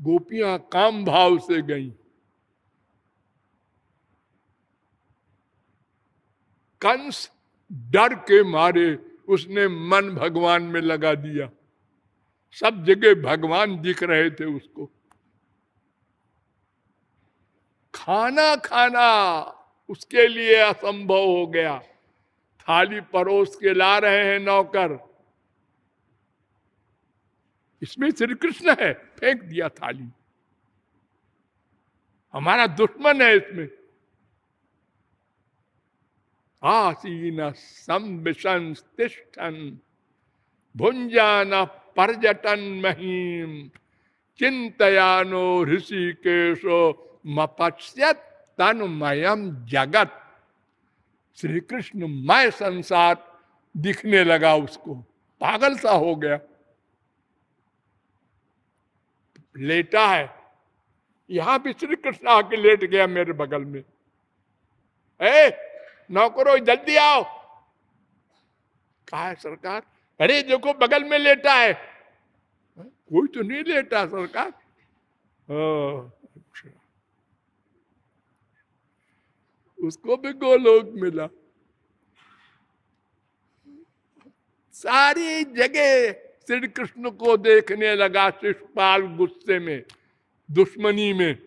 गोपियाँ काम भाव से गई। कंस डर के मारे उसने मन भगवान में लगा दिया। सब जगह भगवान दिख रहे थे उसको। खाना खाना उसके लिए असंभव हो गया। थाली परोस के ला रहे हैं नौकर। इसमें श्री कृष्ण है, फेंक दिया थाली। हमारा दुश्मन है इसमें। आसीन संबिशन भुंजान पर्यटन महीम, चिंतयानो ऋषिकेशो, मपश्यत तन्मयम जगत। श्री कृष्ण मय संसार दिखने लगा उसको। पागल सा हो गया। लेटा है। यहाँ भी श्री कृष्ण आके लेट गया मेरे बगल में। ए, नौकरो, जल्दी आओ। कहा है सरकार? अरे, देखो, बगल में लेटा है। कोई तो नहीं लेटा सरकार। अच्छा उसको भी गोलोक मिला। सारी जगह श्री कृष्ण को देखने लगा शिषपाल गुस्से में, दुश्मनी में।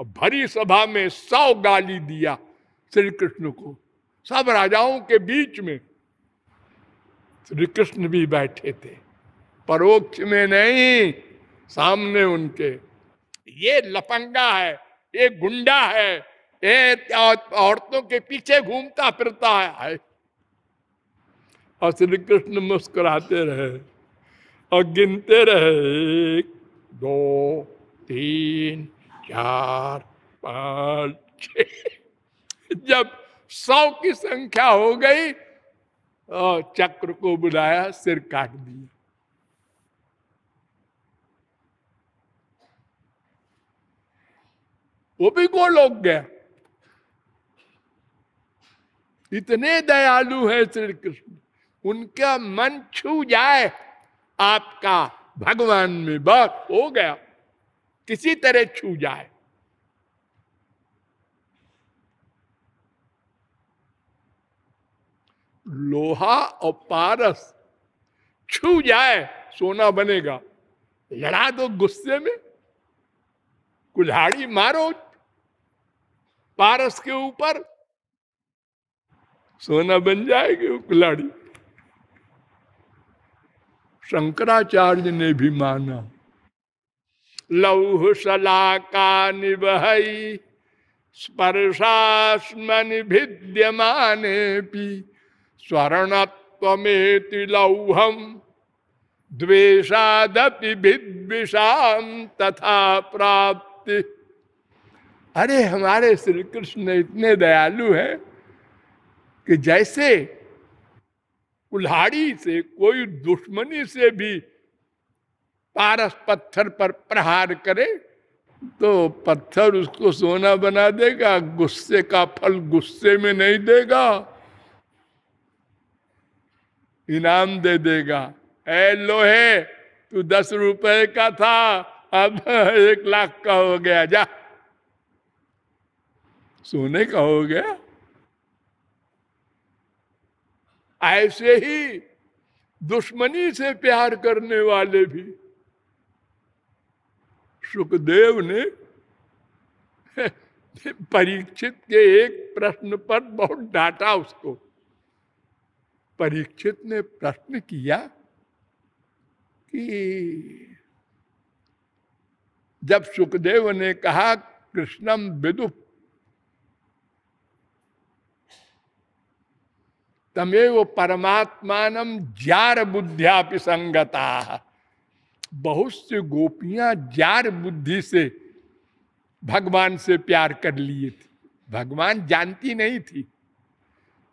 और भरी सभा में सौ गाली दिया श्री कृष्ण को। सब राजाओं के बीच में श्री कृष्ण भी बैठे थे। परोक्ष में नहीं, सामने उनके। ये लपंगा है, ये गुंडा है औरतों के पीछे घूमता फिरता है। और श्री कृष्ण मुस्कुराते रहे और गिनते रहे, एक, दो, तीन, चार, पाँच छ जब सौ की संख्या हो गई, और चक्र को बुलाया, सिर काट दिया। वो भी गोलोक गया। इतने दयालु है श्री कृष्ण उनका मन छू जाए, आपका भगवान में बस हो गया। किसी तरह छू जाए। लोहा और पारस छू जाए, सोना बनेगा। लड़ा दो गुस्से में, कुल्हाड़ी मारो। पारस के ऊपर सोना बन जाएगी वो कुल्हाड़ी शंकराचार्य ने भी माना, लौह का निबह स्पर्शास्मन भिद्यमान स्वर्णत्वमेति लौहम द्वेषादपि विद्विषाम तथा प्राप्ति। अरे हमारे श्री कृष्ण इतने दयालु है। कि जैसे कुल्हाड़ी से कोई दुश्मनी से भी पारस पत्थर पर प्रहार करे तो पत्थर उसको सोना बना देगा, गुस्से का फल गुस्से में नहीं देगा। इनाम दे देगा। ए लोहे, तू दस रुपए का था, अब एक लाख का हो गया, जा। सोने का हो गया? ऐसे ही दुश्मनी से प्यार करने वाले भी। सुखदेव ने परीक्षित के एक प्रश्न पर बहुत डांटा उसको। परीक्षित ने प्रश्न किया कि जब सुखदेव ने कहा, कृष्णम विदु तमेव परमात्मान जार बुद्धिया संगता। बहुत से गोपियाँ जार बुद्धि से भगवान से प्यार कर लिए थे। भगवान जानती नहीं थी।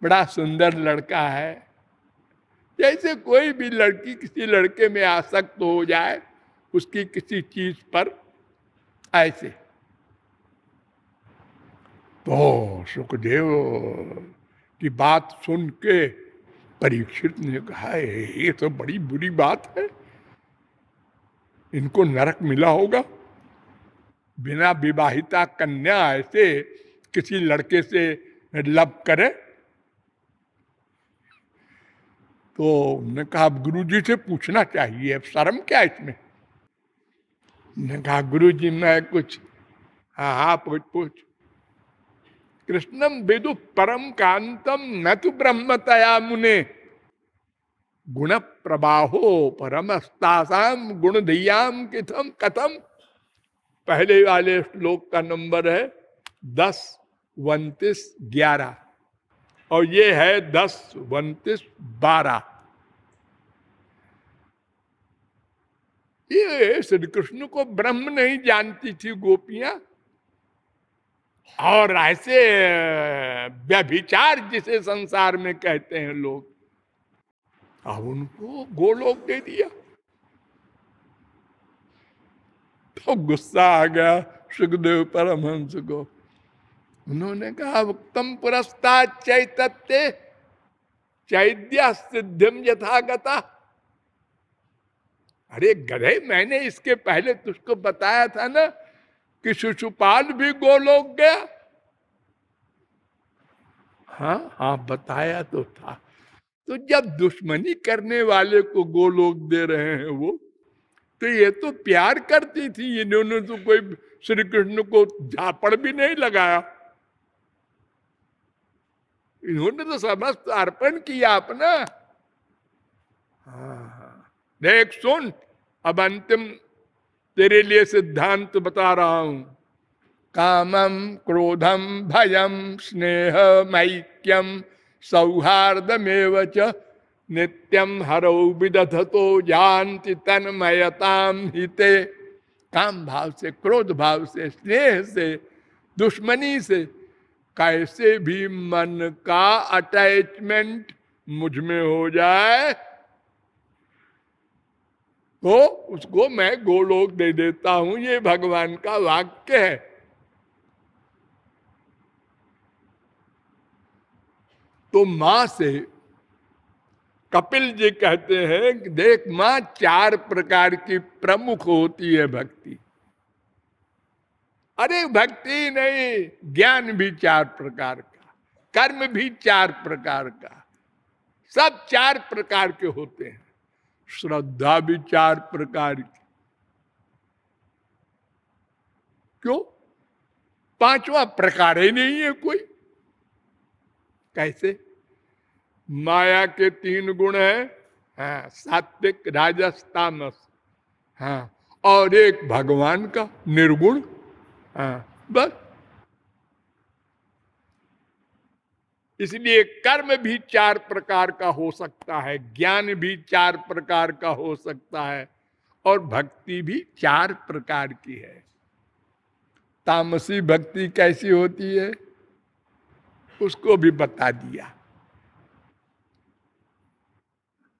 बड़ा सुंदर लड़का है। जैसे कोई भी लड़की किसी लड़के में आसक्त हो जाए, उसकी किसी चीज़ पर ऐसे तो सुखदेव की बात सुन के परीक्षित ने कहा ये तो बड़ी बुरी बात है। इनको नरक मिला होगा। बिना विवाहिता कन्या ऐसे किसी लड़के से लव करे? तो उन्होंने कहा, अब गुरु जी से पूछना चाहिए, अब शर्म क्या इसमें? ने कहा गुरु जी मैं कुछ हाँ हाँ पूछ पूछ। कृष्णम विदु परम कांतम न तो ब्रह्मतया मुने। गुण प्रवाहो परमस्तासाम गुण दयाम किथम कथम पहले वाले श्लोक का नंबर है दस, उन्तीस, ग्यारह। और ये है दस, उन्तीस, बारह। ये श्री कृष्ण को ब्रह्म नहीं जानती थी गोपियाँ। और ऐसे व्यभिचार जिसे संसार में कहते हैं लोग, अब उनको गोलोक दे दिया। तो गुस्सा आ गया सुखदेव परमहंस को। उन्होंने कहा, उत्तम पुरस्ता चैतत्य, चैद्य सिद्धिम यथागता। अरे गधे, मैंने इसके पहले तुझको बताया था ना कि शिशुपाल भी गोलोक गया। हाँ हाँ बताया तो था। तो जब दुश्मनी करने वाले को गोलोक दे रहे हैं वो तो ये तो प्यार करती थी, इन्होंने तो कोई श्री कृष्ण को झापड़ भी नहीं लगाया। इन्होंने तो समस्त अर्पण किया अपना। हाँ। देख सुन, अब अंतिम तेरे लिए सिद्धांत बता रहा हूँ। कामम क्रोधम भयम स्नेह मैक्यम सौहार्दमेव नित्यम हरो विदधतो जानति तन्मयताम हिते। काम भाव से, क्रोध भाव से, स्नेह से, दुश्मनी से, कैसे भी मन का अटैचमेंट मुझमें हो जाए तो उसको मैं गोलोक दे देता हूँ, ये भगवान का वाक्य है। तो माँ से कपिल जी कहते हैं देख माँ, चार प्रकार की प्रमुख होती है भक्ति। अरे भक्ति नहीं, ज्ञान भी चार प्रकार का, कर्म भी चार प्रकार का, सब चार प्रकार के होते हैं। श्रद्धा भी चार प्रकार की। क्यों? पांचवा प्रकार ही नहीं है कोई। कैसे? माया के तीन गुण है हाँ सात्विक राजस तामस हाँ और एक भगवान का निर्गुण हाँ बस। इसलिए कर्म भी चार प्रकार का हो सकता है, ज्ञान भी चार प्रकार का हो सकता है, और भक्ति भी चार प्रकार की है। तामसी भक्ति कैसी होती है? उसको भी बता दिया।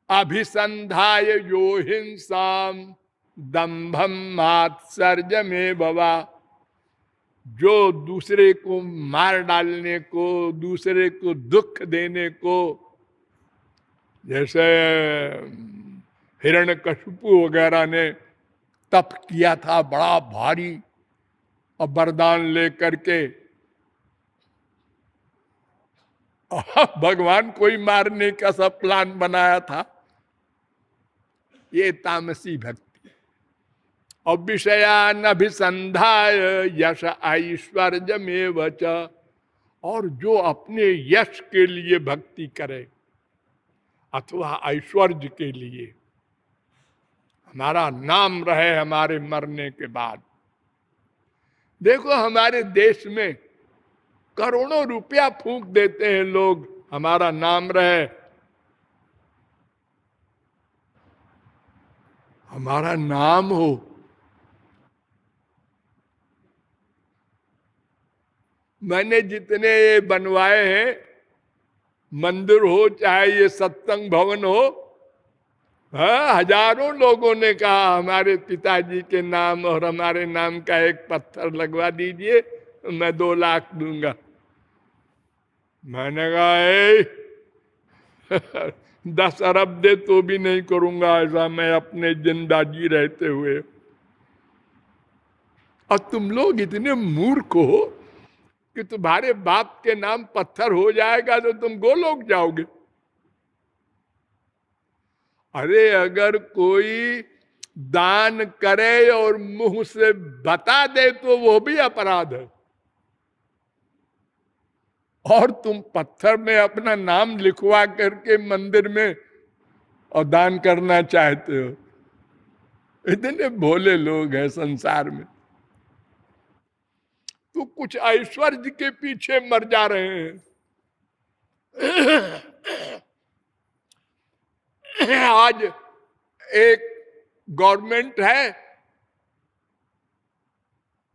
अभिसंधाय यो हिंसा दम्भम मात्सर्य में बवा जो दूसरे को मार डालने को, दूसरे को दुख देने को, जैसे हिरण कशुपु वगैरह ने तप किया था, बड़ा भारी और वरदान लेकर के। भगवान कोई मारने का सब प्लान बनाया था। ये तामसी भक्ति और विषयान अभिसंधाय यश ऐश्वर्य में और जो अपने यश के लिए भक्ति करे, अथवा ऐश्वर्य के लिए, हमारा नाम रहे हमारे मरने के बाद। देखो, हमारे देश में करोड़ों रुपया फूंक देते हैं लोग, हमारा नाम रहे। हमारा नाम हो मैंने जितने ये बनवाए हैं, मंदिर हो, चाहे ये सत्संग भवन हो हाँ हज़ारों लोगों ने कहा, हमारे पिताजी के नाम और हमारे नाम का एक पत्थर लगवा दीजिए, मैं दो लाख दूँगा। मैंने कहा दस अरब दे तो भी नहीं करूँगा, ऐसा मैं अपने ज़िंदा जी रहते हुए। और तुम लोग इतने मूर्ख हो कि तुम्हारे बाप के नाम पत्थर हो जाएगा तो तुम गोलोक जाओगे। अरे अगर कोई दान करे और मुँह से बता दे तो वो भी अपराध है। और तुम पत्थर में अपना नाम लिखवा करके मंदिर में और दान करना चाहते हो। इतने भोले लोग हैं संसार में। तो कुछ ऐश्वर्य के पीछे मर जा रहे हैं। आज एक गवर्नमेंट है।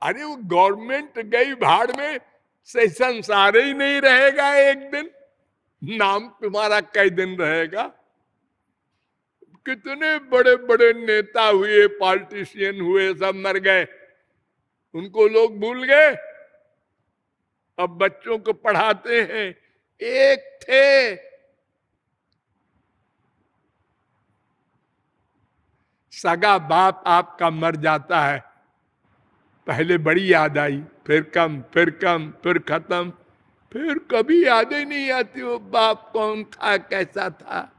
अरे, वो गवर्नमेंट गई भाड़ में से संसार ही नहीं रहेगा एक दिन। नाम तुम्हारा कई दिन रहेगा। कितने बड़े बड़े नेता हुए पॉलिटिशियन हुए, सब मर गए। उनको लोग भूल गए? अब बच्चों को पढ़ाते हैं। एक थे। सगा बाप आपका मर जाता है। पहले बड़ी याद आई, फिर कम फिर कम, फिर खत्म। फिर कभी याद ही नहीं आती, वो बाप कौन था, कैसा था?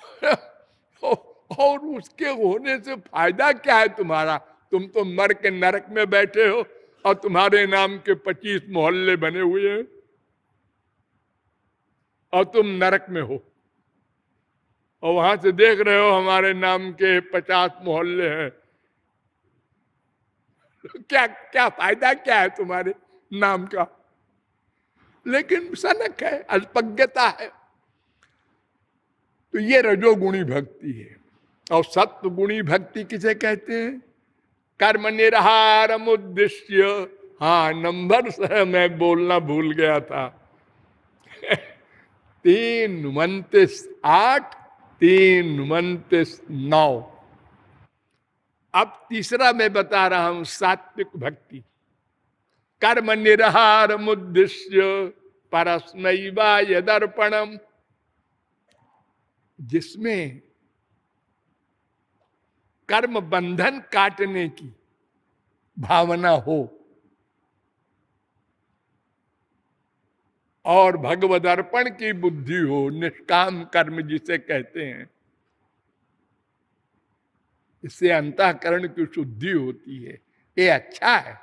और उसके होने से फ़ायदा क्या है तुम्हारा? तुम तो मर के नरक में बैठे हो और तुम्हारे नाम के पच्चीस मोहल्ले बने हुए हैं। और तुम नरक में हो। और वहाँ से देख रहे हो हमारे नाम के पचास मोहल्ले हैं। क्या क्या फ़ायदा, क्या है तुम्हारे नाम का? लेकिन सनक है, अल्पज्ञता है। तो ये रजोगुणी भक्ति है। और सत्व गुणी भक्ति किसे कहते हैं? कर्म निरहार उद्देश्य हाँ नंबर से मैं बोलना भूल गया था। तीन उनतीस आठ, तीन उनतीस नौ। अब तीसरा मैं बता रहा हूँ, सात्विक भक्ति। कर्म निरहार मुद्देश्य परस्मैवा यदर्पणम जिसमें कर्म बंधन काटने की भावना हो। और भगवद अर्पण की बुद्धि हो, निष्काम कर्म जिसे कहते हैं। इससे अंतकरण की शुद्धि होती है। ये अच्छा है।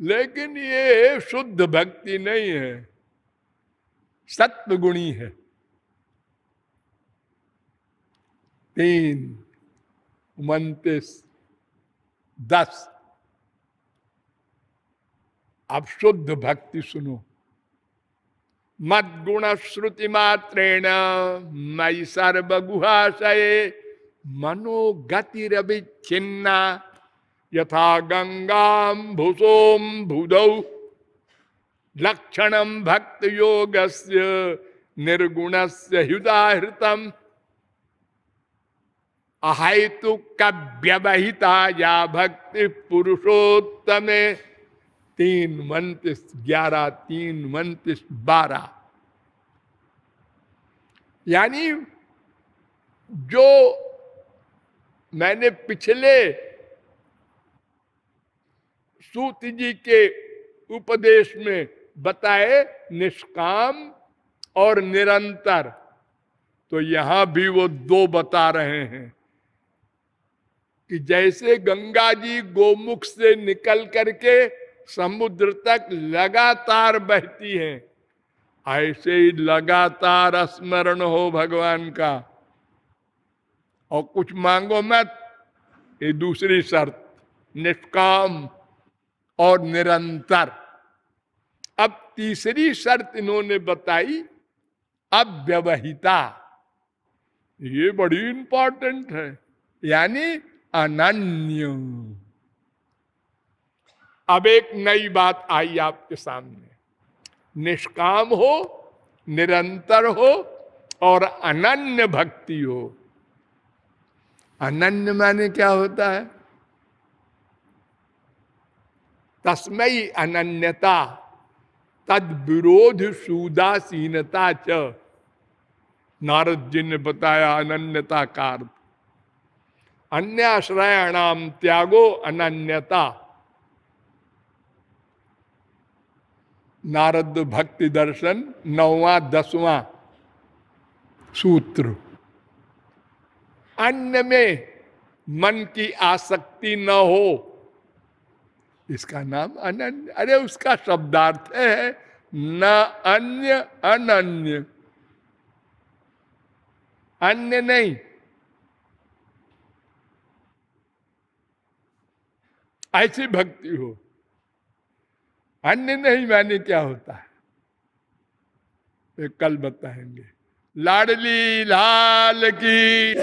लेकिन ये शुद्ध भक्ति नहीं है। सत्व गुणी है। तीन उनतीस दस अब शुद्ध भक्ति सुनो। मद गुण श्रुति मात्रेण मई सर्वगुहाशय मनोगतिरविच्छिन्ना। यथा गंगा भूसोम भूदौ लक्षण भक्त योग निर्गुण से हृदाहृतम अहेतु व्यवहिता या भक्ति पुरुषोत्तम। तीन उनतीस ग्यारह, तीन उनतीस बारह। यानी जो मैंने पिछले सूत जी के उपदेश में बताए, निष्काम और निरंतर तो यहाँ भी वो दो बता रहे हैं। कि जैसे गंगा जी गोमुख से निकल करके समुद्र तक लगातार बहती है, ऐसे ही लगातार स्मरण हो भगवान का। और कुछ मांगो मत, ये दूसरी शर्त, निष्काम और निरंतर। अब तीसरी शर्त इन्होंने बताई, अव्यवहिता। ये बड़ी इंपॉर्टेंट है, यानी अनन्य अब एक नई बात आई आपके सामने। निष्काम हो, निरंतर हो और अनन्य भक्ति हो। अनन्य माने क्या होता है? तस्मय अनन्यता, तद विरोध सुदासीनता च। नारद जी ने बताया अनन्यता का अर्थ। अन्य आश्रयाणाम त्यागो अनन्यता। नारद भक्ति दर्शन, नौवा, दसवां सूत्र। अन्य में मन की आसक्ति न हो, इसका नाम अनन्य, अरे उसका शब्दार्थ है, न अन्य, अनन्य। अन्य नहीं ऐसी भक्ति हो। अन्य नहीं माने क्या होता है? कल बताएँगे। लाडली लाल की